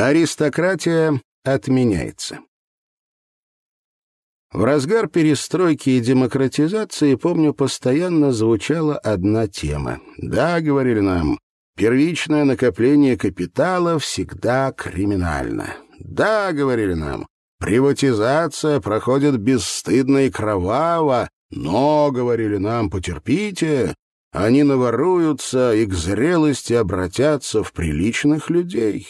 Аристократия отменяется. В разгар перестройки и демократизации, помню, постоянно звучала одна тема. «Да, — говорили нам, — первичное накопление капитала всегда криминально. Да, — говорили нам, — приватизация проходит бесстыдно и кроваво, но, — говорили нам, — потерпите, они наворуются и к зрелости обратятся в приличных людей.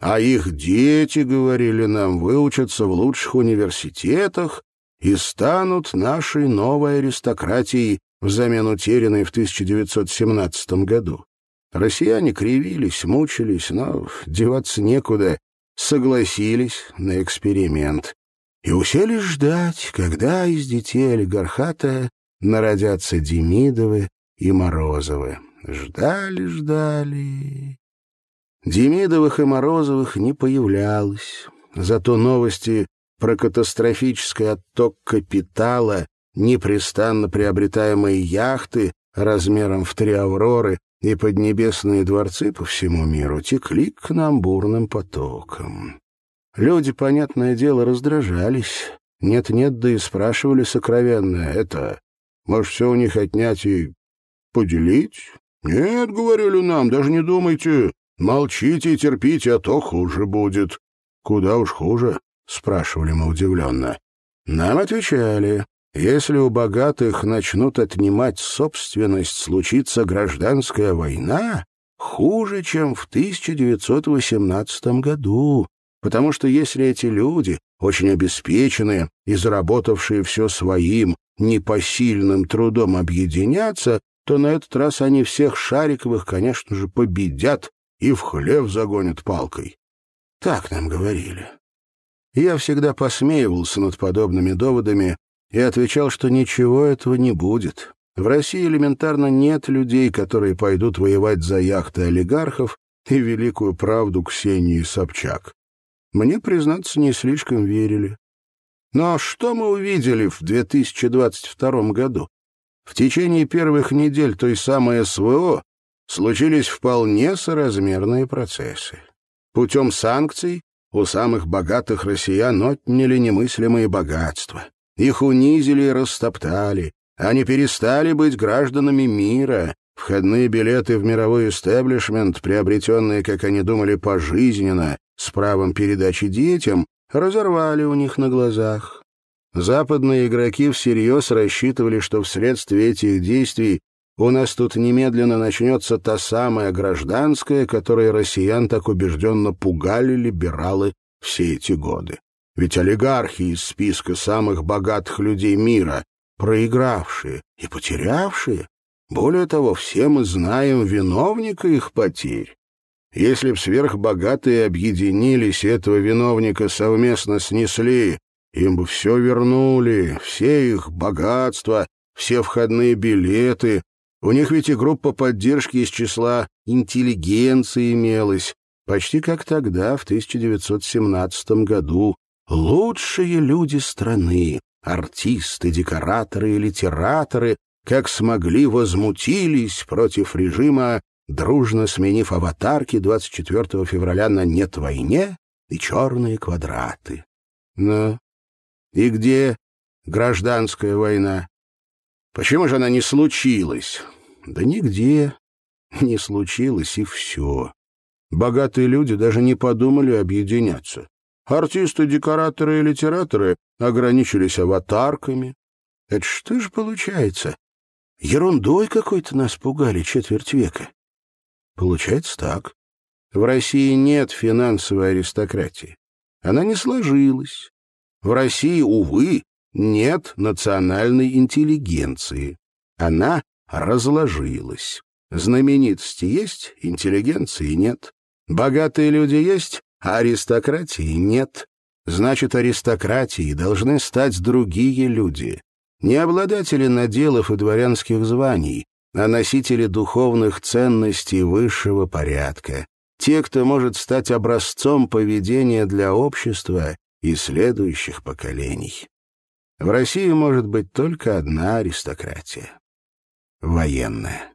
А их дети, говорили нам, выучатся в лучших университетах и станут нашей новой аристократией взамен утерянной в 1917 году. Россияне кривились, мучились, но деваться некуда, согласились на эксперимент и уселись ждать, когда из детей олигархата народятся Демидовы и Морозовы. Ждали, ждали. Демидовых и Морозовых не появлялось. Зато новости про катастрофический отток капитала, непрестанно приобретаемые яхты размером в три «Авроры» и поднебесные дворцы по всему миру текли к нам бурным потоком. Люди, понятное дело, раздражались. Нет-нет, да и спрашивали сокровенно. Это, может, все у них отнять и поделить? Нет, говорили нам, даже не думайте. Молчите и терпите, а то хуже будет. Куда уж хуже, спрашивали мы удивленно. Нам отвечали, если у богатых начнут отнимать собственность, случится гражданская война, хуже, чем в 1918 году, потому что если эти люди, очень обеспеченные и заработавшие все своим, непосильным трудом объединятся, то на этот раз они всех Шариковых, конечно же, победят и в хлев загонят палкой. Так нам говорили. Я всегда посмеивался над подобными доводами и отвечал, что ничего этого не будет. В России элементарно нет людей, которые пойдут воевать за яхты олигархов и великую правду Ксении Собчак. Мне, признаться, не слишком верили. Но что мы увидели в 2022 году? В течение первых недель той самой СВО случились вполне соразмерные процессы. Путем санкций у самых богатых россиян отняли немыслимые богатства. Их унизили и растоптали. Они перестали быть гражданами мира. Входные билеты в мировой истеблишмент, приобретенные, как они думали, пожизненно, с правом передачи детям, разорвали у них на глазах. Западные игроки всерьез рассчитывали, что вследствие этих действий у нас тут немедленно начнется та самая гражданская, которой россиян так убежденно пугали либералы все эти годы. Ведь олигархи из списка самых богатых людей мира, проигравшие и потерявшие, более того, все мы знаем виновника их потерь. Если б сверхбогатые объединились, этого виновника совместно снесли, им бы все вернули, все их богатства, все входные билеты. У них ведь и группа поддержки из числа интеллигенции имелась, почти как тогда, в 1917 году. Лучшие люди страны, артисты, декораторы и литераторы, как смогли, возмутились против режима дружно сменив аватарки 24 февраля на «Нет войне» и «Черные квадраты». Ну, и где гражданская война? Почему же она не случилась? Да нигде не случилось, и все. Богатые люди даже не подумали объединяться. Артисты, декораторы и литераторы ограничились аватарками. Это что же получается? Ерундой какой-то нас пугали четверть века. Получается так. В России нет финансовой аристократии. Она не сложилась. В России, увы, нет национальной интеллигенции. Она разложилась. Знаменитости есть, интеллигенции нет. Богатые люди есть, а аристократии нет. Значит, аристократией должны стать другие люди. Не обладатели наделов и дворянских званий, а носители духовных ценностей высшего порядка, те, кто может стать образцом поведения для общества и следующих поколений. В России может быть только одна аристократия — военная.